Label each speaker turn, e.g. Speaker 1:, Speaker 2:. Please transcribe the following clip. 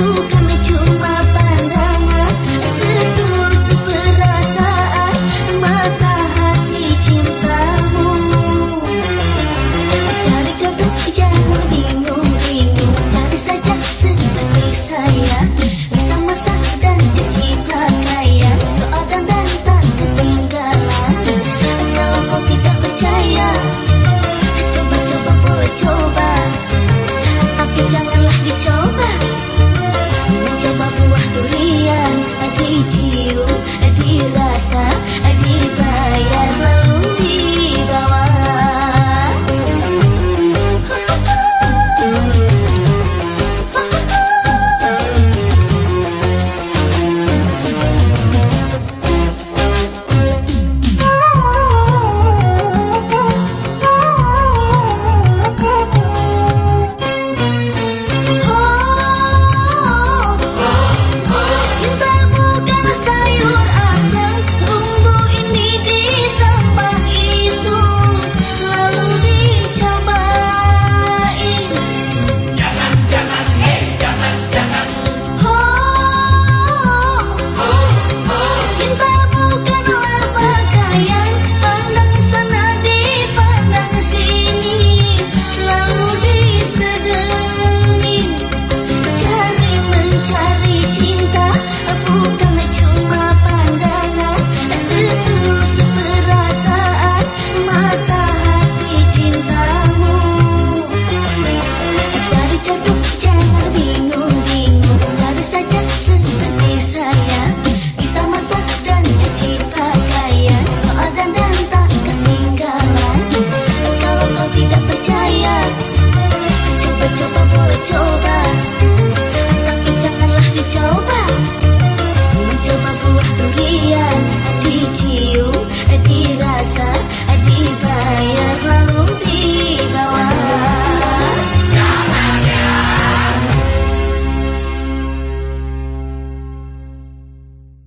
Speaker 1: Ooh.